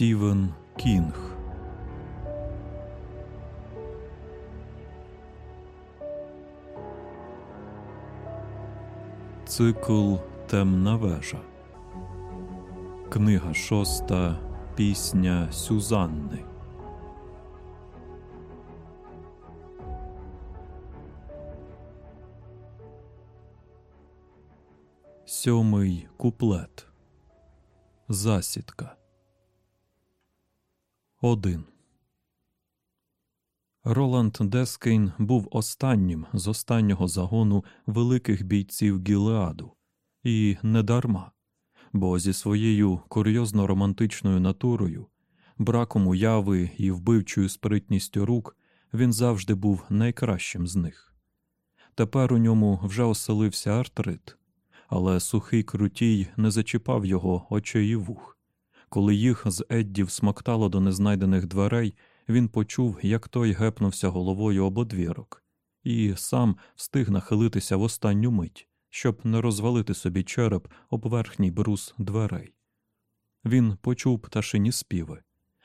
Стівен Кінг. Цикл Темна вежа. Книга шоста. Пісня Сюзанни. Сьомий куплет. Засідка. Один. Роланд Дескейн був останнім з останнього загону великих бійців Гілеаду. І не дарма, бо зі своєю курйозно романтичною натурою, браком уяви і вбивчою спритністю рук він завжди був найкращим з них. Тепер у ньому вже оселився артрит, але сухий крутій не зачіпав його очей і вух. Коли їх з Едді всмоктало до незнайдених дверей, він почув, як той гепнувся головою об одвірок, і сам встиг нахилитися в останню мить, щоб не розвалити собі череп об верхній брус дверей. Він почув пташині співи,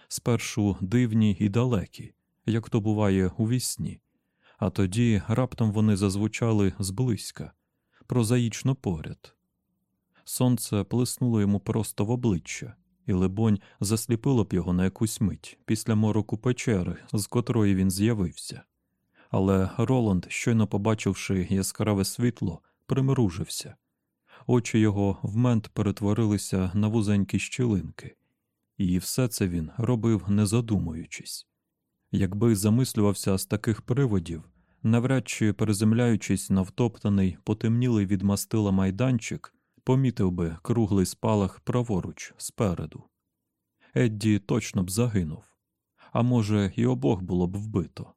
спершу дивні і далекі, як то буває у вісні, а тоді раптом вони зазвучали зблизька, прозаїчно поряд. Сонце плеснуло йому просто в обличчя і, либонь, засліпило б його на якусь мить після мороку печери, з котрої він з'явився. Але Роланд, щойно побачивши яскраве світло, примружився. Очі його вмент перетворилися на вузенькі щілинки, і все це він робив, не задумуючись. Якби замислювався з таких приводів, навряд чи переземляючись на втоптаний, потемнілий від мастила майданчик, помітив би круглий спалах праворуч спереду. Едді точно б загинув, а може, і обох було б вбито.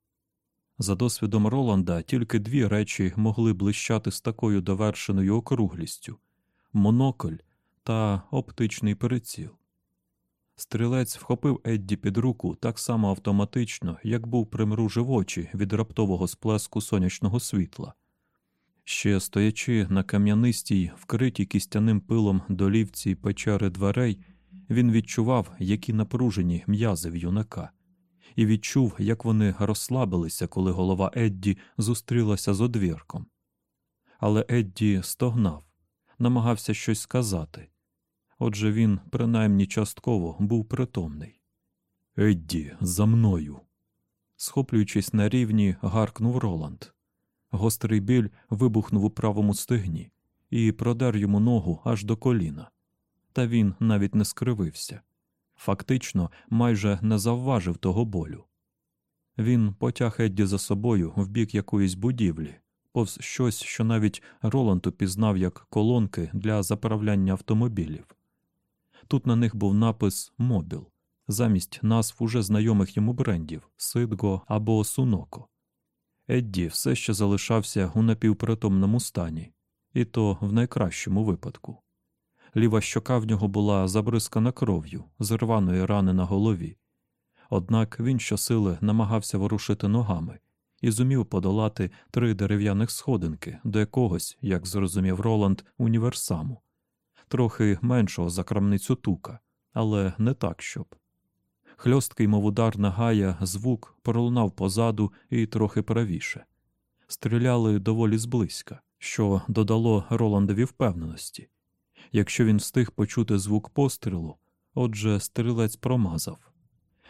За досвідом Роланда тільки дві речі могли блищати з такою довершеною округлістю монокль та оптичний приціл. Стрілець вхопив Едді під руку так само автоматично, як був примружив очі від раптового сплеску сонячного світла. Ще стоячи на кам'янистій, вкритій кістяним пилом долівці печери дверей, він відчував, які напружені м'язи в юнака, і відчув, як вони розслабилися, коли голова Едді зустрілася з одвірком. Але Едді стогнав, намагався щось сказати. Отже, він, принаймні частково, був притомний. Едді, за мною. Схоплюючись на рівні, гаркнув Роланд. Гострий біль вибухнув у правому стегні і продер йому ногу аж до коліна. Та він навіть не скривився. Фактично, майже не завважив того болю. Він потяг Едді за собою в бік якоїсь будівлі, повз щось, що навіть Роланд упізнав як колонки для заправляння автомобілів. Тут на них був напис Мобіл замість назв уже знайомих йому брендів Сидго або Суноко. Едді все ще залишався у напівпритомному стані, і то в найкращому випадку. Ліва щока в нього була забризкана кров'ю з рваної рани на голові, однак він щосили намагався ворушити ногами і зумів подолати три дерев'яних сходинки до якогось, як зрозумів Роланд, універсаму, трохи меншого за крамницю тука, але не так щоб. Хльосткий, мов удар нагая, звук пролунав позаду і трохи правіше. Стріляли доволі зблизька, що додало Роландові впевненості. Якщо він встиг почути звук пострілу, отже, стрілець промазав.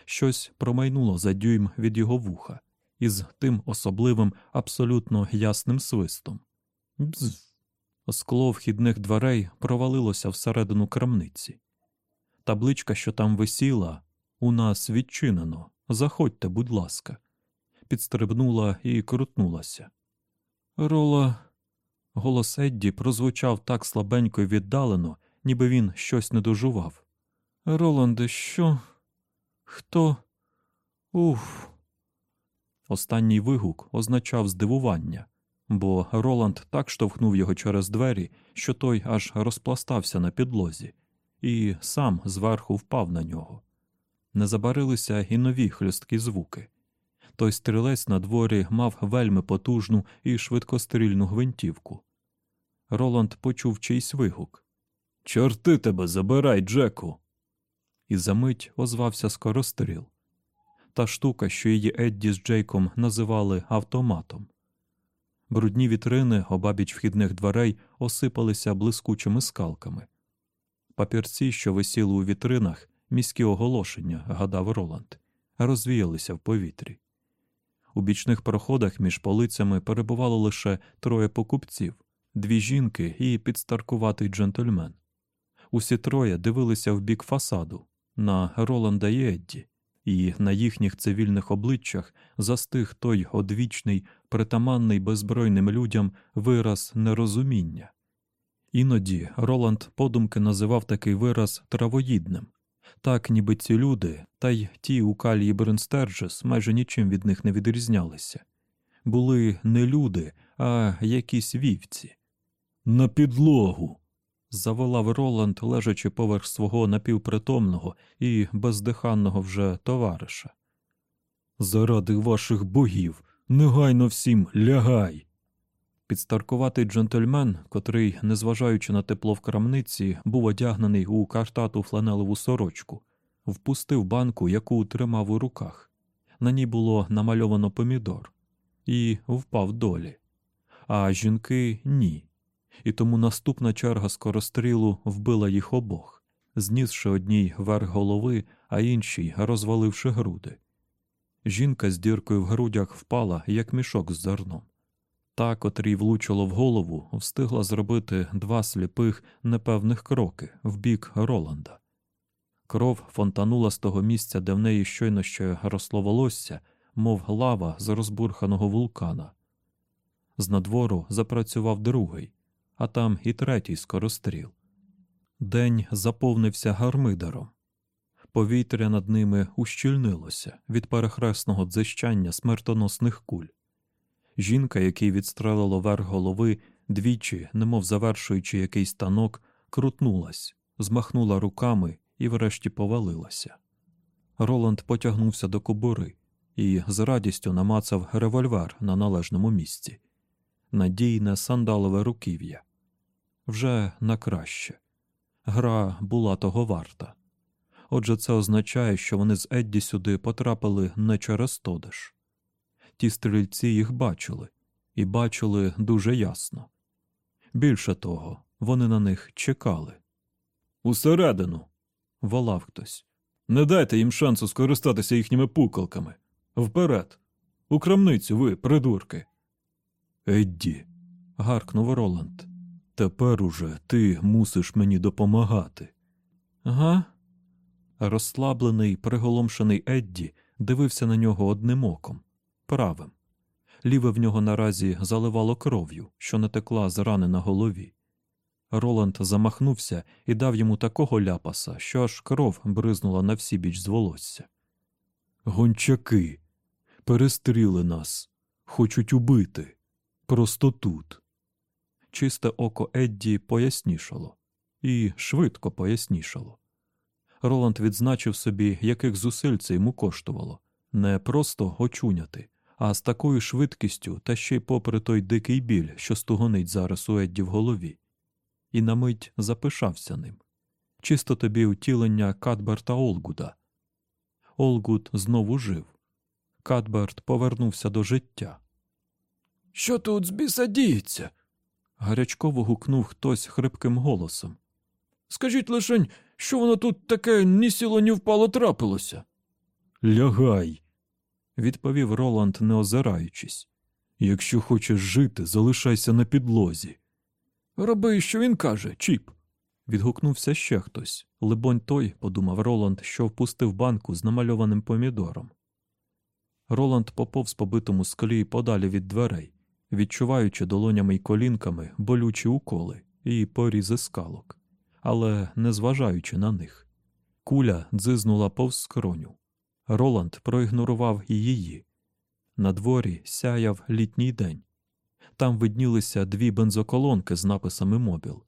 Щось промайнуло за дюйм від його вуха із тим особливим, абсолютно ясним свистом. Бз. Скло вхідних дверей провалилося всередину крамниці. Табличка, що там висіла, у нас відчинено. Заходьте, будь ласка, підстрибнула і крутнулася. Рола. Голос Едді прозвучав так слабенько і віддалено, ніби він щось не дожував. Роланде, що? Хто? Уф. Останній вигук означав здивування, бо Роланд так штовхнув його через двері, що той аж розпластався на підлозі, і сам зверху впав на нього. Не забарилися і нові хльосткі звуки. Той стрілець на дворі мав вельми потужну і швидкострільну гвинтівку. Роланд почув чийсь вигук. Чорти тебе забирай, Джеку. і за мить озвався скоростріл. Та штука, що її Едді з Джейком називали автоматом. Брудні вітрини обабіч вхідних дверей осипалися блискучими скалками. Папірці, що висіли у вітринах, міські оголошення, гадав Роланд, розвіялися в повітрі. У бічних проходах між полицями перебувало лише троє покупців, дві жінки і підстаркуватий джентльмен. Усі троє дивилися в бік фасаду на Роланда і Едді, і на їхніх цивільних обличчях застиг той одвічний, притаманний беззбройним людям вираз нерозуміння. Іноді Роланд подумки називав такий вираз травоїдним, так ніби ці люди, та й ті у калії Бренстерджес майже нічим від них не відрізнялися, були не люди, а якісь вівці. На підлогу. заволав Роланд, лежачи поверх свого напівпритомного і бездиханного вже товариша. Заради ваших богів, негайно всім лягай. Підстаркуватий джентльмен, котрий, незважаючи на тепло в крамниці, був одягнений у картату фланелеву сорочку, впустив банку, яку тримав у руках. На ній було намальовано помідор, і впав долі. А жінки ні. І тому наступна черга скорострілу вбила їх обох, знісши одній верх голови, а іншій розваливши груди. Жінка з діркою в грудях впала, як мішок з зерном. Та, котрій влучило в голову, встигла зробити два сліпих непевних кроки в бік Роланда. Кров фонтанула з того місця, де в неї щойно ще росло волосся, мов лава з розбурханого вулкана. З надвору запрацював другий, а там і третій скоростріл. День заповнився гармидаром. Повітря над ними ущільнилося від перехресного дзищання смертоносних куль. Жінка, який відстрелило верх голови, двічі, немов завершуючи якийсь танок, крутнулась, змахнула руками і врешті повалилася. Роланд потягнувся до кобури і з радістю намацав револьвер на належному місці. Надійне сандалове руків'я. Вже на краще. Гра була того варта. Отже, це означає, що вони з Едді сюди потрапили не через Тодеш. Ті стрільці їх бачили, і бачили дуже ясно. Більше того, вони на них чекали. Усередину. волав хтось. Не дайте їм шансу скористатися їхніми пукалками. Вперед. У крамницю ви, придурки. Едді. гаркнув Роланд. Тепер уже ти мусиш мені допомагати. Га? Розслаблений, приголомшений Едді дивився на нього одним оком правим. Ліве в нього наразі заливало кров'ю, що натекла з рани на голові. Роланд замахнувся і дав йому такого ляпаса, що аж кров бризнула на всі біч з волосся. Гончаки, перестріли нас, хочуть убити. Просто тут. Чисте око Едді пояснішало, і швидко пояснішало. Роланд відзначив собі, яких зусиль це йому коштувало не просто очуняти, а з такою швидкістю та ще й попри той дикий біль, що стугонить зараз у Едді в голові, і на мить запишався ним. Чисто тобі утілення Кадберта Олгуда. Олгуд знову жив. Кадберт повернувся до життя. Що тут з біса діється? гарячково гукнув хтось хрипким голосом. Скажіть лишень, що воно тут таке ні сіло, ні впало трапилося? Лягай, відповів Роланд, не озираючись. Якщо хочеш жити, залишайся на підлозі. Роби, що він каже, Чіп. Відгукнувся ще хтось. Либонь, той, подумав Роланд, що впустив банку з намальованим помідором. Роланд поповз по битому склі подалі від дверей, відчуваючи долонями й колінками болючі уколи і порізи скалок, але не зважаючи на них. Куля дзизнула повз скроню. Роланд проігнорував і її. На дворі сяяв літній день. Там виднілися дві бензоколонки з написами Мобіл.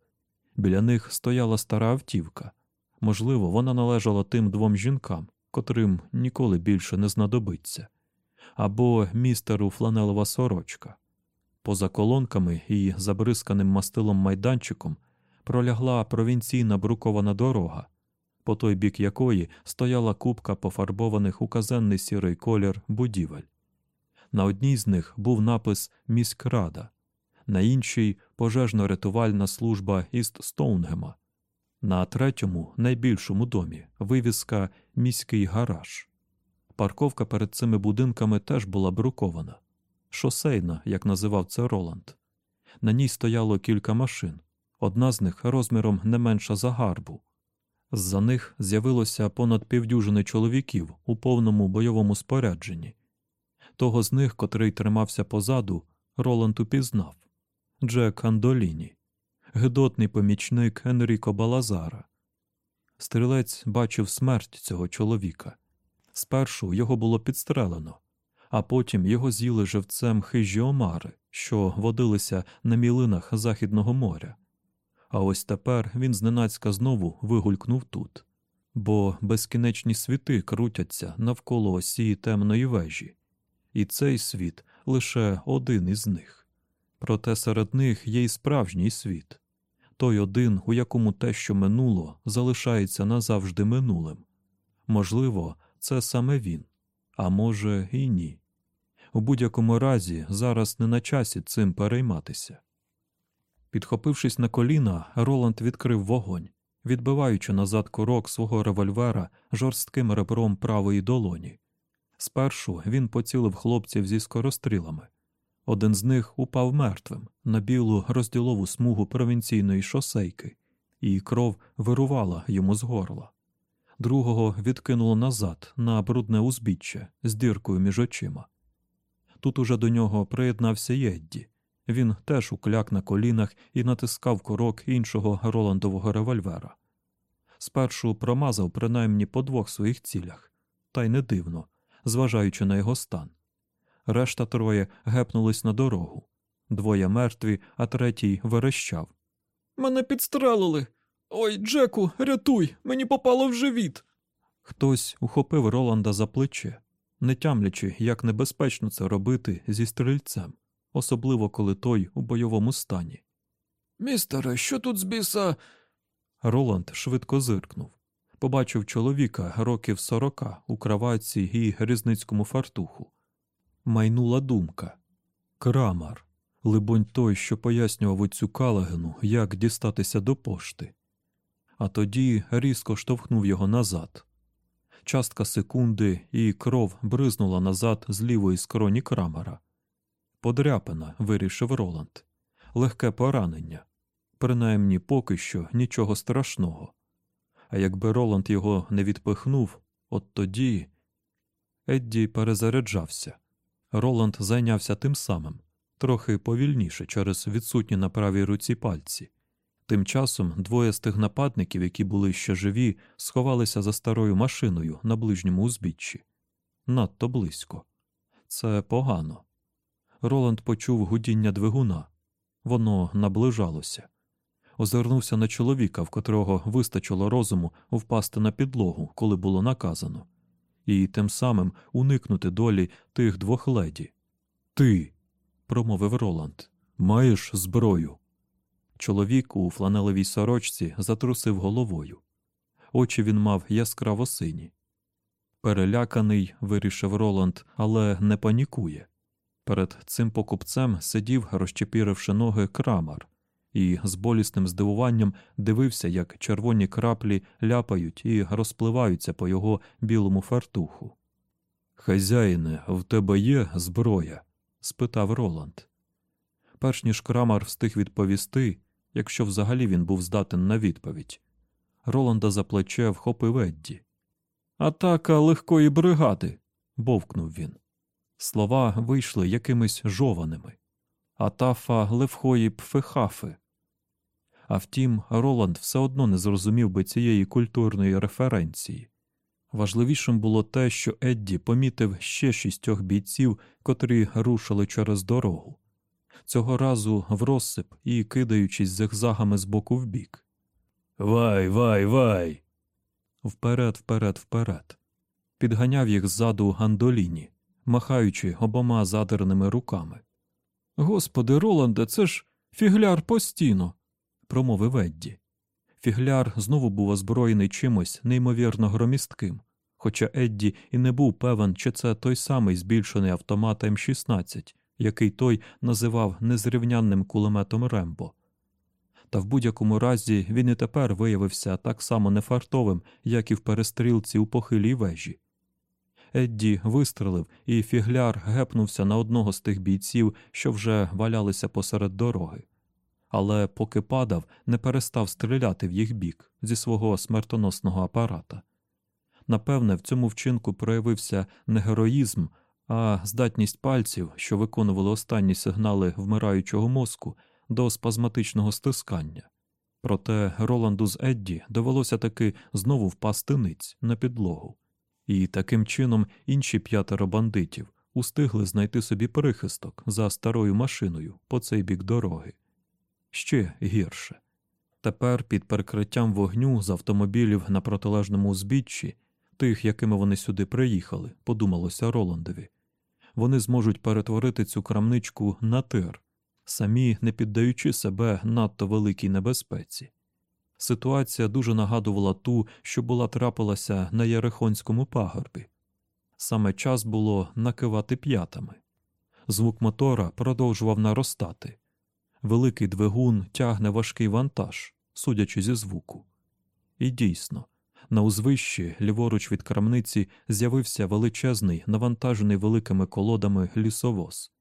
Біля них стояла стара автівка. Можливо, вона належала тим двом жінкам, котрим ніколи більше не знадобиться, або містеру фланелова сорочка. Поза колонками і забризканим мастилом майданчиком пролягла провінційна брукована дорога, по той бік якої стояла купка пофарбованих у казенний сірий колір будівель. На одній з них був напис Міськрада, на іншій пожежно-рятувальна служба Іст Стоунгема, на третьому, найбільшому домі, вивіска Міський гараж. Парковка перед цими будинками теж була брукована, шосейна, як називав це Роланд. На ній стояло кілька машин, одна з них розміром не менша за гарбу. З-за них з'явилося понад півдюжини чоловіків у повному бойовому спорядженні. Того з них, котрий тримався позаду, Роланд упізнав Джек Андоліні, гидотний помічник Енріко Балазара. Стрілець бачив смерть цього чоловіка. Спершу його було підстрелено, а потім його з'їли живцем хижі омари, що водилися на мілинах Західного моря. А ось тепер він зненацька знову вигулькнув тут, бо безкінечні світи крутяться навколо осі темної вежі, і цей світ лише один із них. Проте серед них є й справжній світ той один, у якому те, що минуло, залишається назавжди минулим. Можливо, це саме він, а може, і ні. У будь-якому разі зараз не на часі цим перейматися. Підхопившись на коліна, Роланд відкрив вогонь, відбиваючи назад курок свого револьвера жорстким ребром правої долоні. Спершу він поцілив хлопців зі скорострілами. Один з них упав мертвим на білу розділову смугу провінційної шосейки, і кров вирувала йому з горла. Другого відкинуло назад на брудне узбіччя з діркою між очима. Тут уже до нього приєднався Єдді. Він теж укляк на колінах і натискав курок іншого Роландового револьвера. Спершу промазав принаймні по двох своїх цілях, та й не дивно, зважаючи на його стан. Решта троє гепнулись на дорогу. Двоє мертві, а третій верещав. Мене підстрелили. Ой, Джеку, рятуй, мені попало в живіт. Хтось ухопив Роланда за плече, не тямлячи, як небезпечно це робити зі стрільцем, особливо коли той у бойовому стані. Містере, що тут з біса? Роланд швидко зиркнув. Побачив чоловіка років сорока у краватці і грізницькому фартуху. Майнула думка Крамар, либонь, той, що пояснював оцю Калагену, як дістатися до пошти. А тоді різко штовхнув його назад. Частка секунди, і кров бризнула назад з лівої скроні крамера. Подряпина, вирішив Роланд. Легке поранення. Принаймні поки що нічого страшного. А якби Роланд його не відпихнув, от тоді. Едді перезаряджався. Роланд зайнявся тим самим, трохи повільніше через відсутні на правій руці пальці. Тим часом двоє з тих нападників, які були ще живі, сховалися за старою машиною на ближньому узбіччі. Надто близько. Це погано. Роланд почув гудіння двигуна. Воно наближалося. Озирнувся на чоловіка, в котрого вистачило розуму впасти на підлогу, коли було наказано, і тим самим уникнути долі тих двох леді. Ти, промовив Роланд, маєш зброю. Чоловік у фланелевій сорочці затрусив головою. Очі він мав яскраво сині. Переляканий, вирішив Роланд, але не панікує. Перед цим покупцем сидів, розчепіривши ноги, крамар, і з болісним здивуванням дивився, як червоні краплі ляпають і розпливаються по його білому фартуху. Хазяїне, в тебе є зброя? спитав Роланд. Перш ніж крамар встиг відповісти, якщо взагалі він був здатен на відповідь. Роланда за плече вхопив Едді. Атака легкої бригади. бовкнув він. Слова вийшли якимись жованими. Атафа левхої пфехафи. А втім, Роланд все одно не зрозумів би цієї культурної референції. Важливішим було те, що Едді помітив ще шістьох бійців, котрі рушили через дорогу цього разу в розсип і кидаючись зигзагами з боку в бік. Вай, вай, вай. Вперед, вперед, вперед. Підганяв їх ззаду Гандоліні, махаючи обома задерними руками. Господи, Роланде, це ж фігляр постійно, промовив Едді. Фігляр знову був озброєний чимось неймовірно громістким, хоча Едді і не був певен, чи це той самий збільшений автомат М16, який той називав незрівнянним кулеметом Рембо. Та в будь-якому разі він і тепер виявився так само нефартовим, як і в перестрілці у похилій вежі. Едді вистрелив, і фігляр гепнувся на одного з тих бійців, що вже валялися посеред дороги. Але поки падав, не перестав стріляти в їх бік зі свого смертоносного апарата. Напевне, в цьому вчинку проявився не героїзм, а здатність пальців, що виконували останні сигнали вмираючого мозку, до спазматичного стискання. Проте Роланду з Едді довелося таки знову впасти ниць на підлогу, і таким чином інші п'ятеро бандитів устигли знайти собі прихисток за старою машиною по цей бік дороги. Ще гірше. Тепер під перекриттям вогню з автомобілів на протилежному узбіччі, тих, якими вони сюди приїхали, подумалося Роландові, вони зможуть перетворити цю крамничку на тир, самі не піддаючи себе надто великій небезпеці. Ситуація дуже нагадувала ту, що була трапилася на Єрихонському пагорбі. Саме час було накивати п'ятами. Звук мотора продовжував наростати. Великий двигун тягне важкий вантаж, судячи зі звуку. І дійсно, на узвищі, ліворуч від крамниці, з'явився величезний, навантажений великими колодами лісовоз.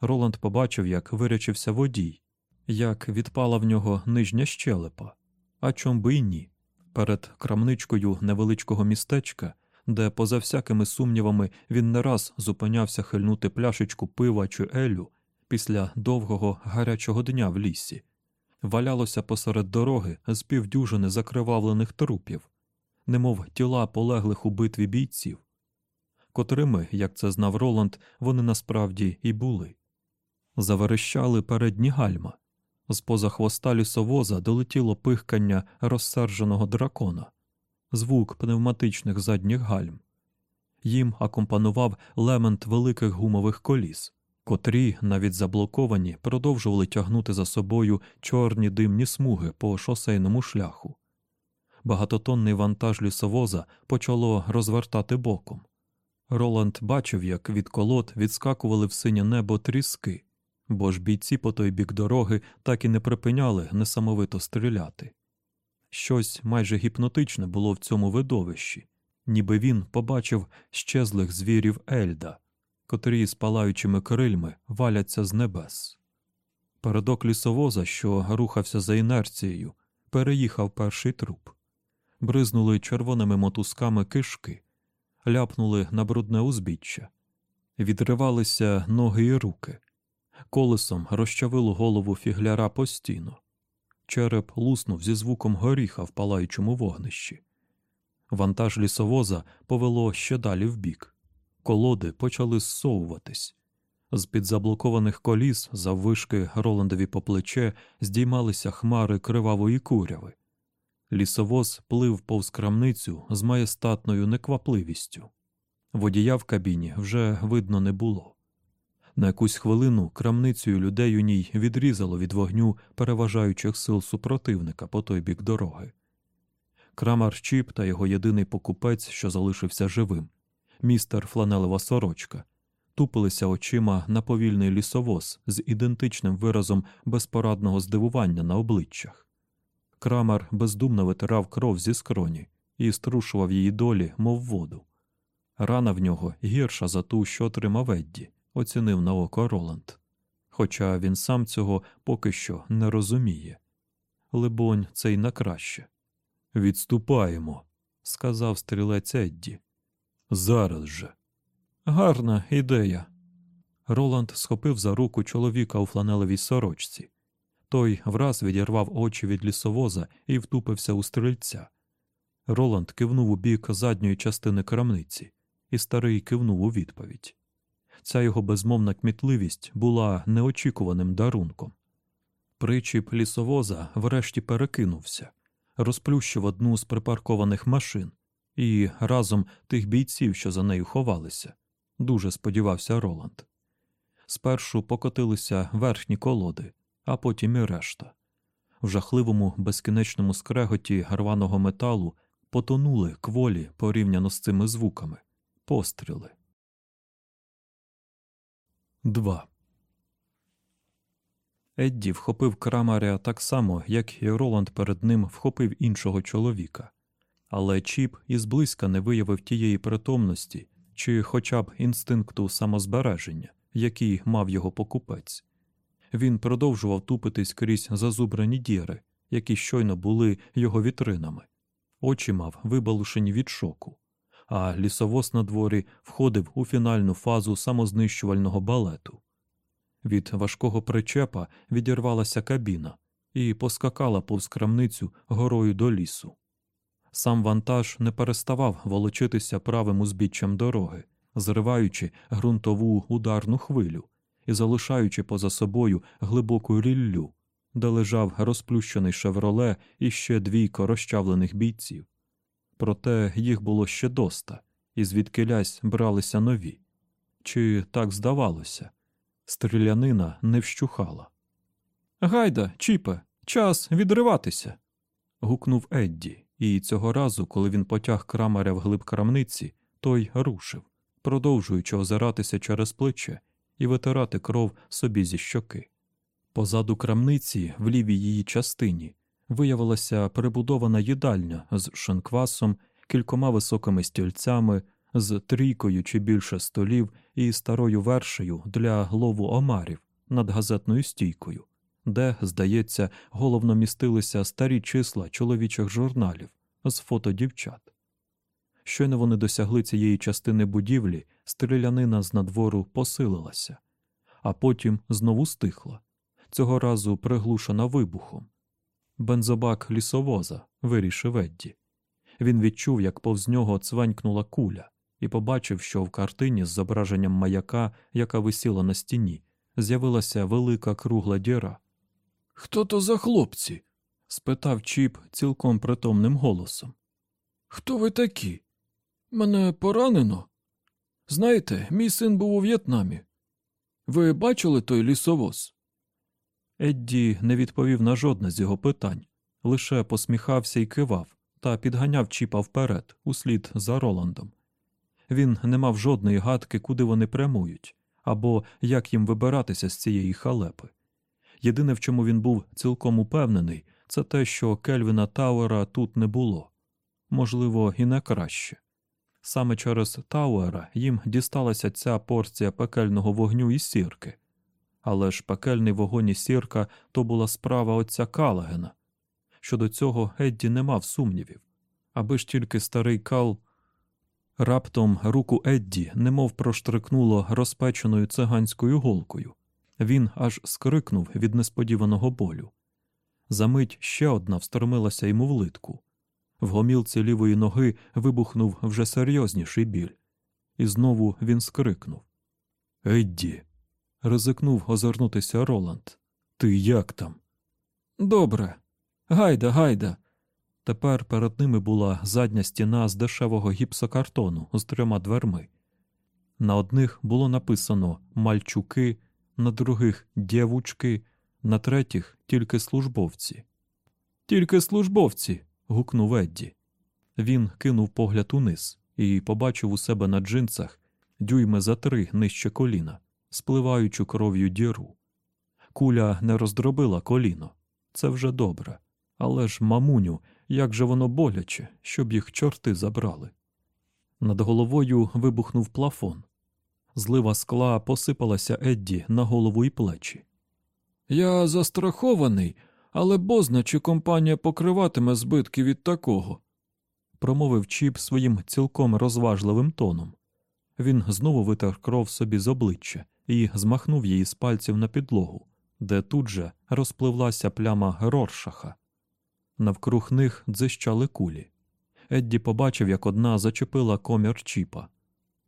Роланд побачив, як вирячився водій, як відпала в нього нижня щелепа, а чом би й ні. Перед крамничкою невеличкого містечка, де, поза всякими сумнівами, він не раз зупинявся хильнути пляшечку пива чи елю після довгого гарячого дня в лісі, валялося посеред дороги з півдюжини закривавлених трупів, немов тіла полеглих у битві бійців, котрими, як це знав Роланд, вони насправді і були. Заверещали передні гальма. З поза хвоста лісовоза долетіло пихкання розсерженого дракона, звук пневматичних задніх гальм. Їм акомпанував лемент великих гумових коліс, котрі, навіть заблоковані, продовжували тягнути за собою чорні димні смуги по шосейному шляху. Багатотонний вантаж лісовоза почало розвертати боком. Роланд бачив, як від колод відскакували в синє небо тріски, бо ж бійці по той бік дороги так і не припиняли несамовито стріляти. Щось майже гіпнотичне було в цьому видовищі, ніби він побачив щезлих звірів Ельда, котрі з палаючими крильми валяться з небес. Передок лісовоза, що рухався за інерцією, переїхав перший труп, бризнули червоними мотузками кишки, ляпнули на брудне узбіччя, відривалися ноги і руки, колесом розчавило голову фігляра постійно. Череп луснув зі звуком горіха в палаючому вогнищі. Вантаж лісовоза повело ще далі вбік. Колоди почали зсовуватись. З під заблокованих коліс, заввишки Роландові по плече, здіймалися хмари кривавої куряви. Лісовоз плив повз крамницю з маєстатною неквапливістю. Водія в кабіні вже видно не було. На якусь хвилину крамницею людей у ній відрізало від вогню переважаючих сил супротивника по той бік дороги. Крамар Чіп та його єдиний покупець, що залишився живим, містер Фланелева сорочка, тупилися очима на повільний лісовоз з ідентичним виразом безпорадного здивування на обличчях. Крамар бездумно витирав кров зі скроні і струшував її долі, мов воду. Рана в нього гірша за ту, що отримав Едді, оцінив на око Роланд. Хоча він сам цього поки що не розуміє. Либонь, це й на краще. Відступаємо, сказав стрілець Едді. Зараз же. Гарна ідея. Роланд схопив за руку чоловіка у фланелевій сорочці. Той враз відірвав очі від лісовоза і втупився у стрільця. Роланд кивнув у бік задньої частини крамниці, і старий кивнув у відповідь. Ця його безмовна кмітливість була неочікуваним дарунком. Причіп лісовоза врешті перекинувся, розплющив одну з припаркованих машин і разом тих бійців, що за нею ховалися. Дуже сподівався Роланд. Спершу покотилися верхні колоди, а потім і решта. В жахливому безкінечному скреготі рваного металу потонули кволі порівняно з цими звуками, постріли. 2. Едді вхопив крамаря так само, як і Роланд перед ним вхопив іншого чоловіка, але Чіп і зблизька не виявив тієї притомності чи хоча б інстинкту самозбереження, який мав його покупець. Він продовжував тупитись крізь зазубрані діри, які щойно були його вітринами, очі мав вибалушені від шоку, а лісовоз на дворі входив у фінальну фазу самознищувального балету. Від важкого причепа відірвалася кабіна і поскакала повз крамницю горою до лісу. Сам вантаж не переставав волочитися правим узбіччям дороги, зриваючи ґрунтову ударну хвилю і залишаючи поза собою глибоку ріллю, де лежав розплющений шевроле і ще двійко розчавлених бійців. Проте їх було ще доста, і звідкилясь бралися нові. Чи так здавалося? Стрілянина не вщухала. Гайда, Чіпе, час відриватися. гукнув Едді, і цього разу, коли він потяг крамаря в глиб крамниці, той рушив, продовжуючи озиратися через плече і витирати кров собі зі щоки. Позаду крамниці, в лівій її частині, виявилася перебудована їдальня з шинквасом, кількома високими стільцями, з трійкою чи більше столів і старою вершею для лову омарів над газетною стійкою, де, здається, головно містилися старі числа чоловічих журналів з фото дівчат. Щойно вони досягли цієї частини будівлі, стрілянина з надвору посилилася, а потім знову стихла, цього разу приглушена вибухом. Бензобак лісовоза вирішив Едді. Він відчув, як повз нього цвенькнула куля, і побачив, що в картині з зображенням маяка, яка висіла на стіні, з'явилася велика кругла діра. Хто то за хлопці? спитав Чіп цілком притомним голосом. Хто ви такі? Мене поранено. Знаєте, мій син був у В'єтнамі. Ви бачили той лісовоз? Едді не відповів на жодне з його питань, лише посміхався і кивав та підганяв Чіпа вперед, услід за Роландом. Він не мав жодної гадки, куди вони прямують, або як їм вибиратися з цієї халепи. Єдине, в чому він був цілком упевнений, це те, що Кельвіна Тауера тут не було можливо, і не краще. Саме через Тауера їм дісталася ця порція пекельного вогню і сірки. Але ж пекельний вогонь і сірка то була справа отця Калагена. Щодо цього Едді не мав сумнівів, аби ж тільки старий Кал. Раптом руку Едді немов проштрикнуло розпеченою циганською голкою. Він аж скрикнув від несподіваного болю. Замить ще одна встромилася йому в литку. В гомілці лівої ноги вибухнув вже серйозніший біль, і знову він скрикнув. Едді. Ризикнув озирнутися Роланд. Ти як там? Добре. Гайда, гайда. Тепер перед ними була задня стіна з дешевого гіпсокартону з трьома дверми. На одних було написано мальчуки, на других дєвучки, на третіх тільки службовці. Тільки службовці гукнув Едді. Він кинув погляд униз і побачив у себе на джинсах дюйми за три нижче коліна, спливаючу кров'ю діру. Куля не роздробила коліно. Це вже добре. Але ж, мамуню, як же воно боляче, щоб їх чорти забрали. Над головою вибухнув плафон. Злива скла посипалася Едді на голову і плечі. Я застрахований, але бозна чи компанія покриватиме збитки від такого, промовив Чіп своїм цілком розважливим тоном. Він знову витер кров собі з обличчя і змахнув її з пальців на підлогу, де тут же розпливлася пляма Роршаха. Навкруг них дзищали кулі. Едді побачив, як одна зачепила комір Чіпа.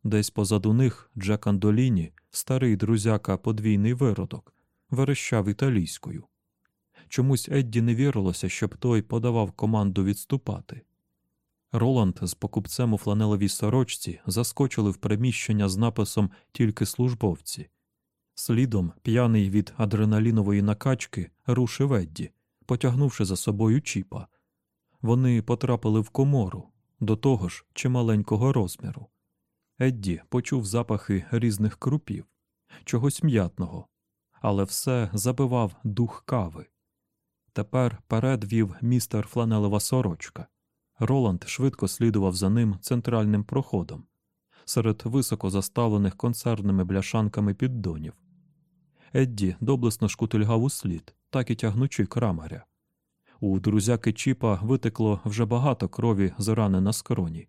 Десь позаду них Джек Андоліні, старий друзяка подвійний виродок, верещав італійською. Чомусь Едді не вірилося, щоб той подавав команду відступати. Роланд з покупцем у фланелевій сорочці заскочили в приміщення з написом Тільки службовці. Слідом, п'яний від адреналінової накачки, рушив Едді, потягнувши за собою чіпа. Вони потрапили в комору, до того ж чималенького розміру. Едді почув запахи різних крупів, чогось м'ятного, але все забивав дух кави. Тепер перед вів містер фланелева сорочка. Роланд швидко слідував за ним центральним проходом серед високо заставлених концерними бляшанками піддонів. Едді доблесно шкутильгав у слід, так і тягнучи крамаря. У друзяки Чіпа витекло вже багато крові з рани на скроні,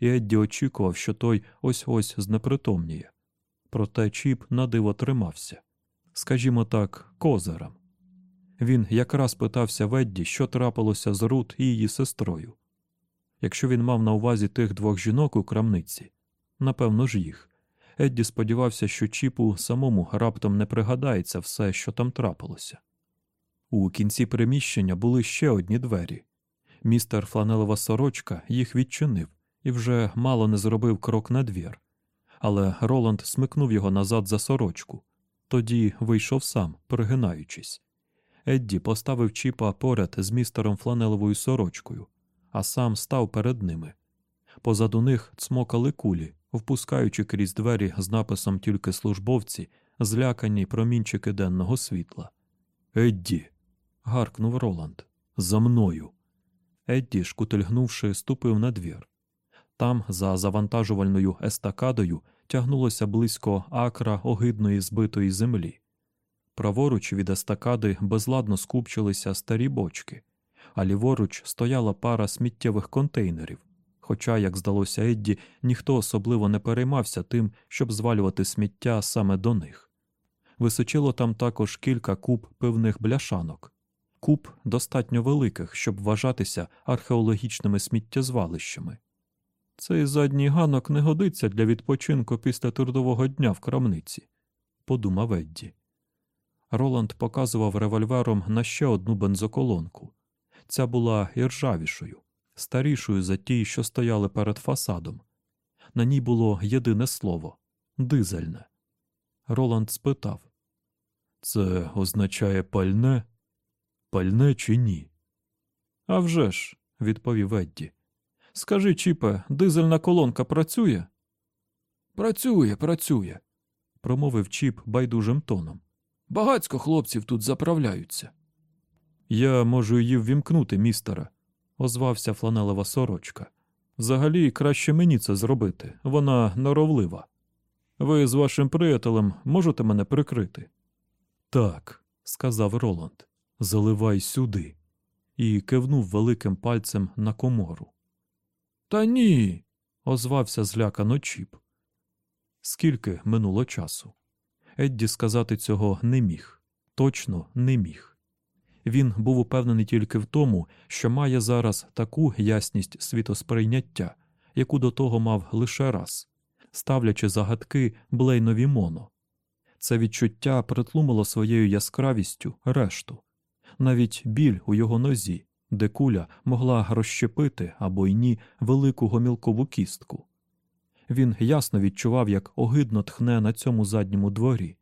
і Едді очікував, що той ось ось знепритомніє. Проте Чіп на диво тримався, скажімо так, козирем. Він якраз питався Ведді, що трапилося з Рут і її сестрою. Якщо він мав на увазі тих двох жінок у крамниці, напевно ж їх. Едді сподівався, що Чіпу самому раптом не пригадається все, що там трапилося. У кінці приміщення були ще одні двері. Містер Фланелева сорочка їх відчинив і вже мало не зробив крок на двір. Але Роланд смикнув його назад за сорочку. Тоді вийшов сам, пригинаючись. Едді поставив Чіпа поряд з містером Фланелевою сорочкою, а сам став перед ними. Позаду них цмокали кулі, впускаючи крізь двері з написом тільки службовці, злякані промінчики денного світла. Едді. гаркнув Роланд. За мною. Едді, шкутильгнувши, ступив на двір. Там, за завантажувальною естакадою, тягнулося близько акра огидної збитої землі. Праворуч від естакади безладно скупчилися старі бочки, а ліворуч стояла пара сміттєвих контейнерів. Хоча, як здалося Едді, ніхто особливо не переймався тим, щоб звалювати сміття саме до них. Височило там також кілька куб пивних бляшанок, куб достатньо великих, щоб вважатися археологічними сміттєзвалищами. Цей задній ганок не годиться для відпочинку після трудового дня в крамниці, подумав Едді. Роланд показував револьвером на ще одну бензоколонку. Ця була іржавішою, старішою за ті, що стояли перед фасадом. На ній було єдине слово дизельне. Роланд спитав Це означає пальне? Пальне чи ні? «А вже ж», – відповів Едді. Скажи, Чіпе, дизельна колонка працює? Працює, працює, промовив Чіп байдужим тоном. Багацько хлопців тут заправляються. Я можу її ввімкнути, містера, озвався фланелева сорочка. Взагалі краще мені це зробити. Вона норовлива. Ви з вашим приятелем можете мене прикрити? Так, сказав Роланд. Заливай сюди. І кивнув великим пальцем на комору. Та ні. озвався злякано Чіп. Скільки минуло часу? Едді сказати цього не міг, точно не міг. Він був упевнений тільки в тому, що має зараз таку ясність світосприйняття, яку до того мав лише раз, ставлячи загадки Блейнові Моно. Це відчуття притлумило своєю яскравістю решту, навіть біль у його нозі, де куля могла розщепити або й ні велику гомілкову кістку. Він ясно відчував, як огидно тхне на цьому задньому дворі,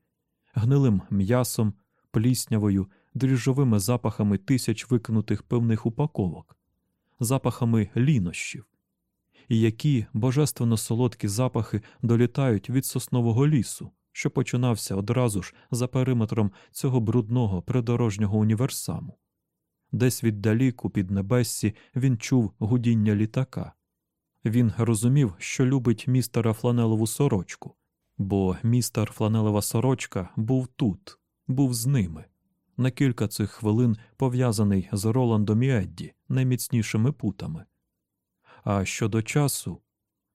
гнилим м'ясом, пліснявою, дріжджовими запахами тисяч викинутих певних упаковок, запахами лінощів, і які божественно солодкі запахи долітають від соснового лісу, що починався одразу ж за периметром цього брудного придорожнього універсаму. Десь віддалік у піднебессі він чув гудіння літака. Він розумів, що любить містера фланелову сорочку, бо містер фланелова сорочка був тут, був з ними. На кілька цих хвилин пов'язаний з Роландом і Едді найміцнішими путами. А щодо часу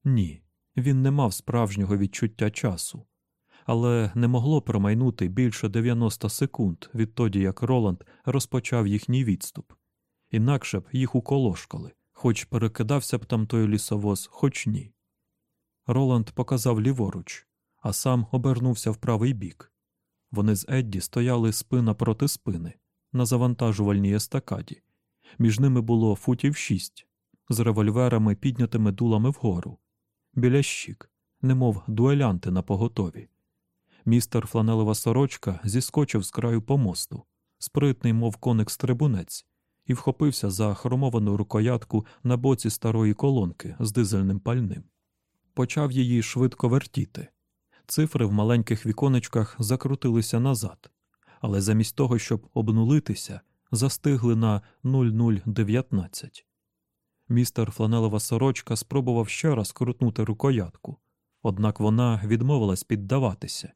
ні, він не мав справжнього відчуття часу, але не могло промайнути більше 90 секунд відтоді, як Роланд розпочав їхній відступ, інакше б їх уколошкали хоч перекидався б там той лісовоз, хоч ні. Роланд показав ліворуч, а сам обернувся в правий бік. Вони з Едді стояли спина проти спини на завантажувальній естакаді. Між ними було футів шість, з револьверами, піднятими дулами вгору, біля щік, немов дуелянти на поготові. Містер фланелева сорочка зіскочив з краю помосту, спритний, мов коник стрибунець, і вхопився за хромовану рукоятку на боці старої колонки з дизельним пальним. Почав її швидко вертіти. Цифри в маленьких віконечках закрутилися назад, але замість того, щоб обнулитися, застигли на 0019. Містер Фланелева сорочка спробував ще раз крутнути рукоятку, однак вона відмовилась піддаватися,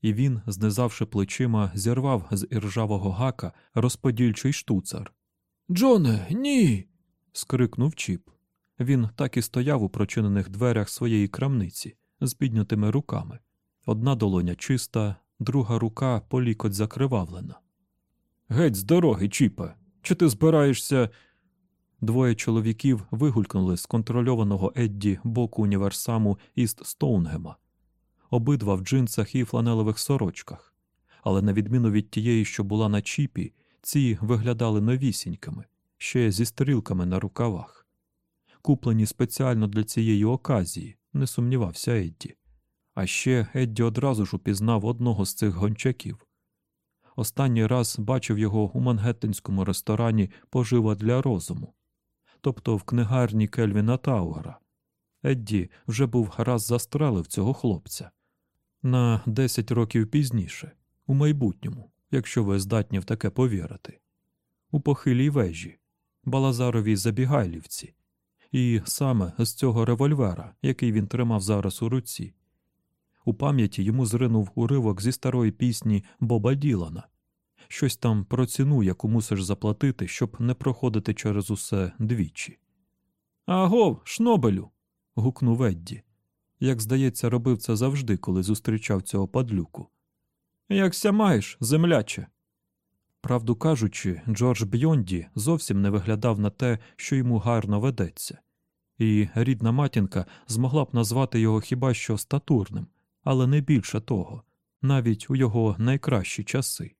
і він, знизавши плечима, зірвав з іржавого гака розподільчий штуцер. Джоне, ні. скрикнув Чіп. Він так і стояв у прочинених дверях своєї крамниці з піднятими руками. Одна долоня чиста, друга рука по лікоть закривавлена. Геть з дороги, Чіпе. Чи ти збираєшся. Двоє чоловіків вигулькнули з контрольованого Едді боку універсаму Іст Стоунгема, обидва в джинсах і фланелевих сорочках, але на відміну від тієї, що була на чіпі, ці виглядали новісінькими, ще зі стрілками на рукавах. Куплені спеціально для цієї оказії, не сумнівався Едді. А ще Едді одразу ж упізнав одного з цих гончаків. Останній раз бачив його у мангеттинському ресторані пожива для розуму, тобто в книгарні Кельвіна Тауера. Едді вже був раз застрелив цього хлопця на 10 років пізніше, у майбутньому, якщо ви здатні в таке повірити, у похилій вежі, Балазаровій Забігайлівці, і саме з цього револьвера, який він тримав зараз у руці. У пам'яті йому зринув уривок зі старої пісні Боба Ділана щось там про ціну, яку мусиш заплатити, щоб не проходити через усе двічі. Агов, шнобелю. гукнув Едді. Як здається, робив це завжди, коли зустрічав цього падлюку. Якся маєш, земляче. Правду кажучи, Джордж Бйонді зовсім не виглядав на те, що йому гарно ведеться, і рідна матінка змогла б назвати його хіба що статурним, але не більше того, навіть у його найкращі часи.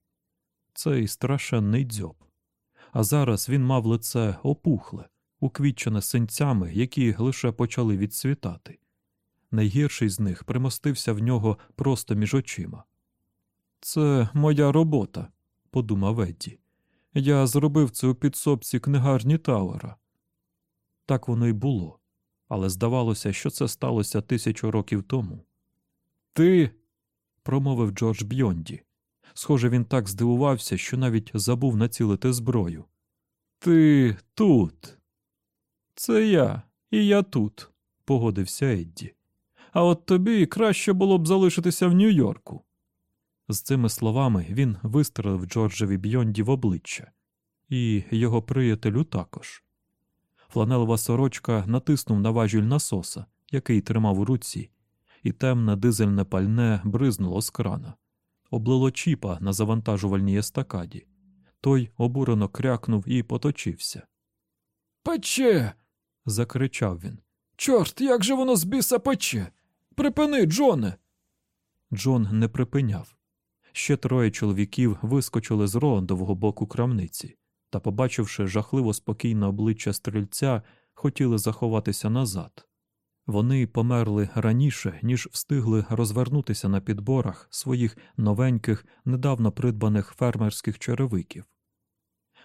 Цей страшенний дзьоб. А зараз він мав лице опухле, уквітчене синцями, які лише почали відцвітати. Найгірший з них примостився в нього просто між очима. Це моя робота, подумав Едді. Я зробив це у підсобці книгарні Тауера. Так воно й було, але здавалося, що це сталося тисячу років тому. Ти. промовив Джордж Бьонді. Схоже, він так здивувався, що навіть забув націлити зброю. Ти тут. Це я, і я тут, погодився Едді. А от тобі краще було б залишитися в Нью-Йорку. З цими словами він вистрелив Джорджеві Бьонді в обличчя, і його приятелю також. Фланелова сорочка натиснув на важіль насоса, який тримав у руці, і темне дизельне пальне бризнуло з крана, облило чіпа на завантажувальній естакаді. Той обурено крякнув і поточився. Пече. закричав він. Чорт, як же воно з біса пече? Припини, Джоне. Джон не припиняв. Ще троє чоловіків вискочили з Роландового боку крамниці та, побачивши жахливо спокійне обличчя стрільця, хотіли заховатися назад. Вони померли раніше, ніж встигли розвернутися на підборах своїх новеньких, недавно придбаних фермерських черевиків.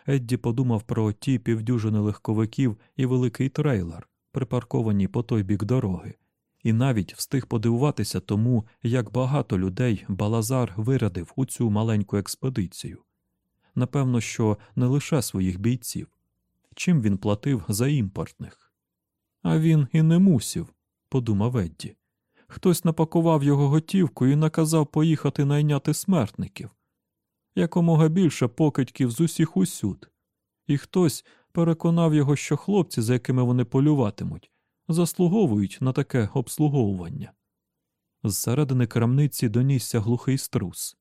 Едді подумав про ті півдюжини легковиків і великий трейлер, припарковані по той бік дороги, і навіть встиг подивуватися тому, як багато людей Балазар вирядив у цю маленьку експедицію. Напевно, що не лише своїх бійців, чим він платив за імпортних. А він і не мусів, подумав Едді. Хтось напакував його готівку і наказав поїхати найняти смертників якомога більше покидьків з усіх усюд, і хтось переконав його, що хлопці, за якими вони полюватимуть, заслуговують на таке обслуговування. Зсередини крамниці донісся глухий струс,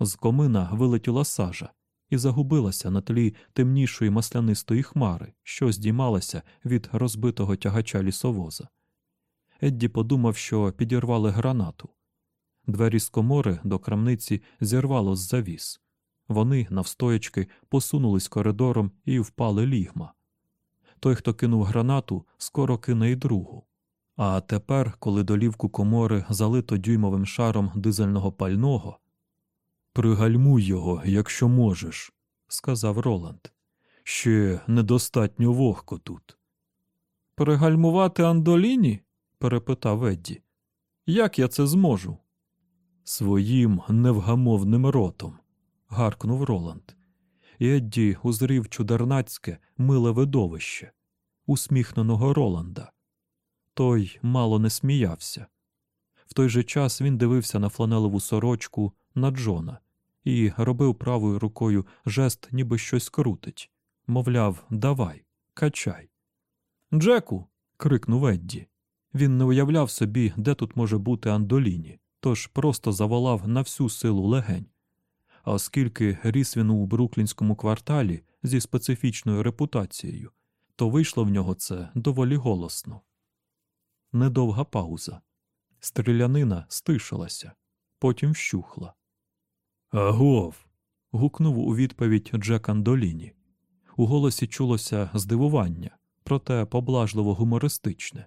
з комина вилетіла сажа і загубилася на тлі темнішої маслянистої хмари, що здіймалася від розбитого тягача лісовоза. Едді подумав, що підірвали гранату. Двері з комори до крамниці зірвало з завіс. Вони, навстоячки, посунулись коридором і впали лігма. Той, хто кинув гранату, скоро кине й другу. А тепер, коли долівку комори залито дюймовим шаром дизельного пального, пригальмуй його, якщо можеш, сказав Роланд. Ще недостатньо вогко тут. Перегальмувати Андоліні? перепитав Едді. Як я це зможу? Своїм невгамовним ротом, гаркнув Роланд. Едді узрів чудернацьке, миле видовище, усміхненого Роланда. Той мало не сміявся. В той же час він дивився на фланелеву сорочку на Джона і робив правою рукою жест, ніби щось крутить. Мовляв, давай, качай. Джеку. крикнув Едді. Він не уявляв собі, де тут може бути Андоліні, тож просто заволав на всю силу легень. А оскільки ріс він у бруклінському кварталі зі специфічною репутацією, то вийшло в нього це доволі голосно. Недовга пауза. Стрілянина стишилася, потім вщухла. Агов. гукнув у відповідь Джек Андоліні. У голосі чулося здивування, проте поблажливо гумористичне.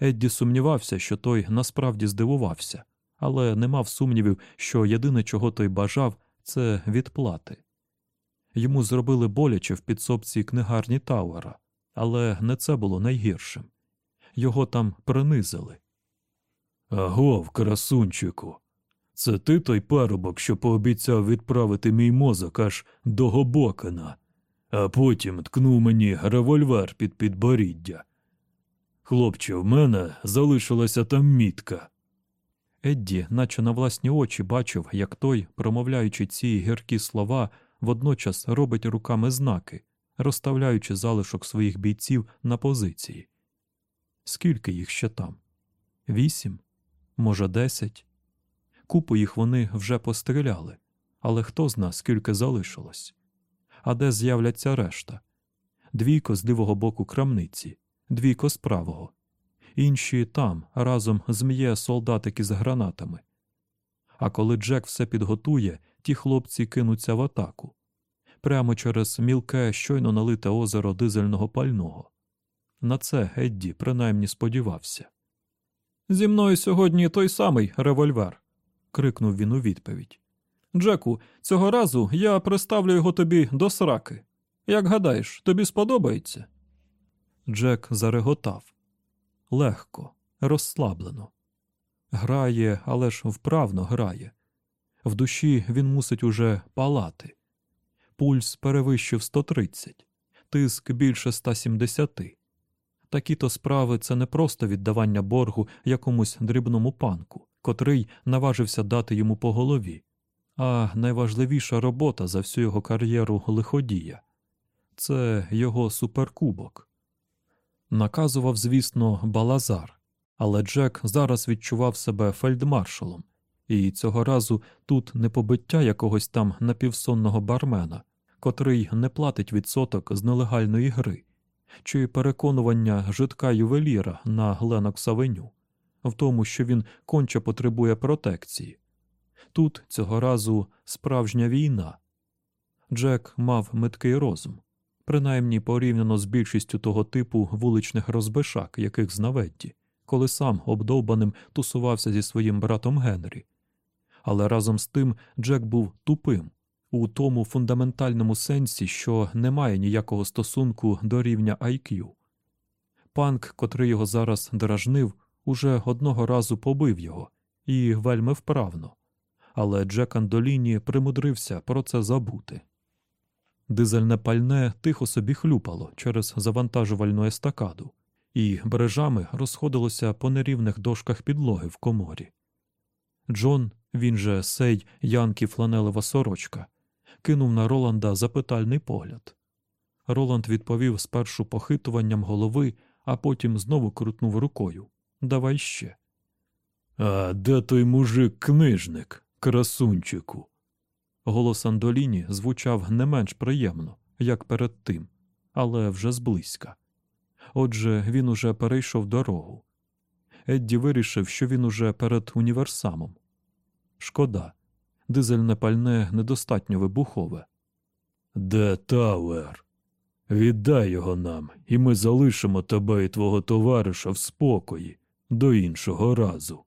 Едді сумнівався, що той насправді здивувався, але не мав сумнівів, що єдине, чого той бажав, це відплати. Йому зробили боляче в підсобці книгарні Тауера, але не це було найгіршим. Його там принизили. Агов, красунчику, це ти той парубок, що пообіцяв відправити мій мозок аж до Гобокина, а потім ткнув мені револьвер під підборіддя. Хлопче, в мене залишилася там мітка. Едді, наче на власні очі, бачив, як той, промовляючи ці гіркі слова, водночас робить руками знаки, розставляючи залишок своїх бійців на позиції. Скільки їх ще там? Вісім? Може, десять? Купу їх вони вже постріляли, але хто зна, скільки залишилось? А де з'являться решта? Двійко з лівого боку крамниці, двійко з правого. Інші там разом зм'є солдатики з гранатами. А коли Джек все підготує, ті хлопці кинуться в атаку прямо через мілке, щойно налите озеро дизельного пального. На це Едді принаймні сподівався. Зі мною сьогодні той самий револьвер. Крикнув він у відповідь. Джеку, цього разу я приставлю його тобі до сраки. Як гадаєш, тобі сподобається? Джек зареготав легко, розслаблено. Грає, але ж вправно грає. В душі він мусить уже палати. Пульс перевищив 130, тиск більше 170. Такі то справи це не просто віддавання боргу якомусь дрібному панку, котрий наважився дати йому по голові, а найважливіша робота за всю його кар'єру лиходія. Це його суперкубок. Наказував, звісно, Балазар, але Джек зараз відчував себе фельдмаршалом, і цього разу тут не побиття якогось там напівсонного бармена, котрий не платить відсоток з нелегальної гри, чи переконування житка ювеліра на Гленокс Авеню в тому, що він конче потребує протекції. Тут цього разу справжня війна. Джек мав меткий розум принаймні порівняно з більшістю того типу вуличних розбишак, яких знав Едді, коли сам обдовбаним тусувався зі своїм братом Генрі. Але разом з тим Джек був тупим у тому фундаментальному сенсі, що не має ніякого стосунку до рівня IQ. Панк, котрий його зараз дражнив, уже одного разу побив його і вельми вправно. Але Джек Андоліні примудрився про це забути. Дизельне пальне тихо собі хлюпало через завантажувальну естакаду, і бережами розходилося по нерівних дошках підлоги в коморі. Джон, він же сей Янкі фланелева сорочка, кинув на Роланда запитальний погляд. Роланд відповів спершу похитуванням голови, а потім знову крутнув рукою. Давай ще. А де той мужик книжник, красунчику? Голос Андоліні звучав не менш приємно, як перед тим, але вже зблизька. Отже, він уже перейшов дорогу. Едді вирішив, що він уже перед універсамом. Шкода, дизельне пальне недостатньо вибухове. Де Тауер? Віддай його нам, і ми залишимо тебе і твого товариша в спокої до іншого разу.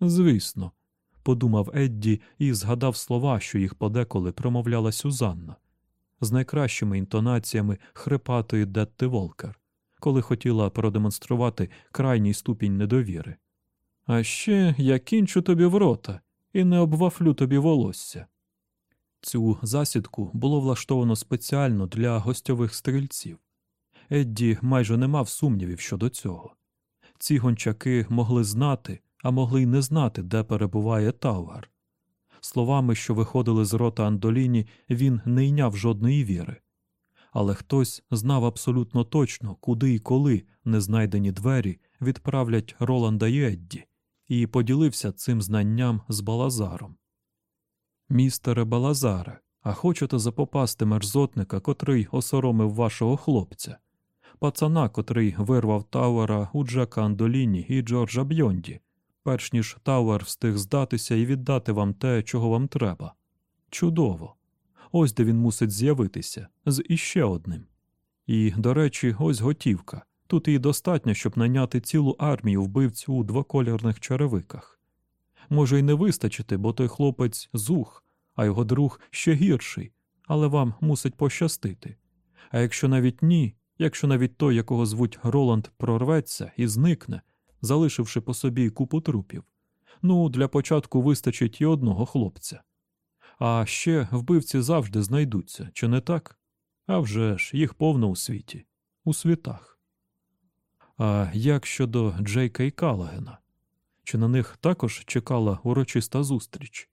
Звісно, подумав Едді і згадав слова, що їх подеколи промовляла Сюзанна, з найкращими інтонаціями хрипатої Детти Волкер, коли хотіла продемонструвати крайній ступінь недовіри. А ще я кінчу тобі в рота і не обвафлю тобі волосся. Цю засідку було влаштовано спеціально для гостьових стрільців. Едді майже не мав сумнівів щодо цього. Ці гончаки могли знати, а могли й не знати, де перебуває Таугар. Словами, що виходили з рота Андоліні, він не йняв жодної віри. Але хтось знав абсолютно точно, куди і коли незнайдені двері відправлять Роланда й Едді, і поділився цим знанням з Балазаром. Містере Балазаре, а хочете запопасти мерзотника, котрий осоромив вашого хлопця, пацана, котрий вирвав Тауера у Джека Андоліні і Джорджа Бьонді, перш ніж Тауер встиг здатися і віддати вам те, чого вам треба. Чудово! Ось де він мусить з'явитися, з іще одним. І, до речі, ось готівка. Тут її достатньо, щоб наняти цілу армію вбивць у двокольорних черевиках. Може, й не вистачити, бо той хлопець зух, а його друг ще гірший, але вам мусить пощастити. А якщо навіть ні, якщо навіть той, якого звуть Роланд, прорветься і зникне, залишивши по собі купу трупів, ну, для початку вистачить і одного хлопця. А ще вбивці завжди знайдуться, чи не так? А вже ж, їх повно у світі, у світах. А як щодо Джейка і Калагена? Чи на них також чекала урочиста зустріч?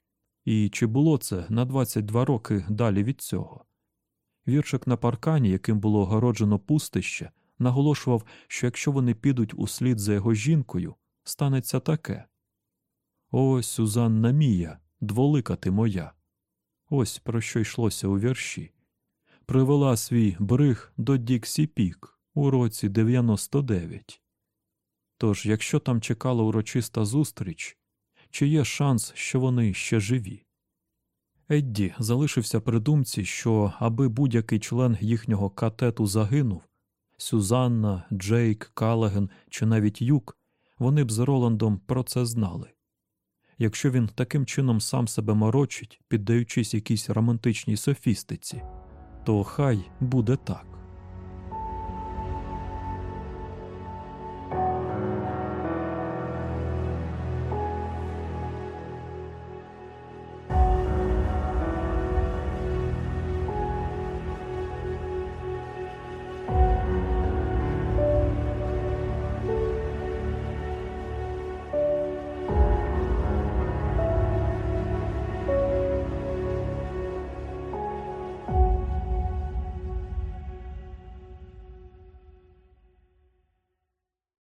І чи було це на 22 роки далі від цього? Віршик на паркані, яким було огороджено пустище, наголошував, що якщо вони підуть услід за його жінкою, станеться таке. Ось Сюзанна Мія, дволика ти моя. Ось про що йшлося у вірші. Привела свій бриг до Діксі Пік у році 99. Тож, якщо там чекала урочиста зустріч, чи є шанс, що вони ще живі? Едді залишився при думці, що аби будь-який член їхнього катету загинув Сюзанна, Джейк, Калаген чи навіть Юк, вони б з Роландом про це знали. Якщо він таким чином сам себе морочить, піддаючись якійсь романтичній софістиці, то хай буде так.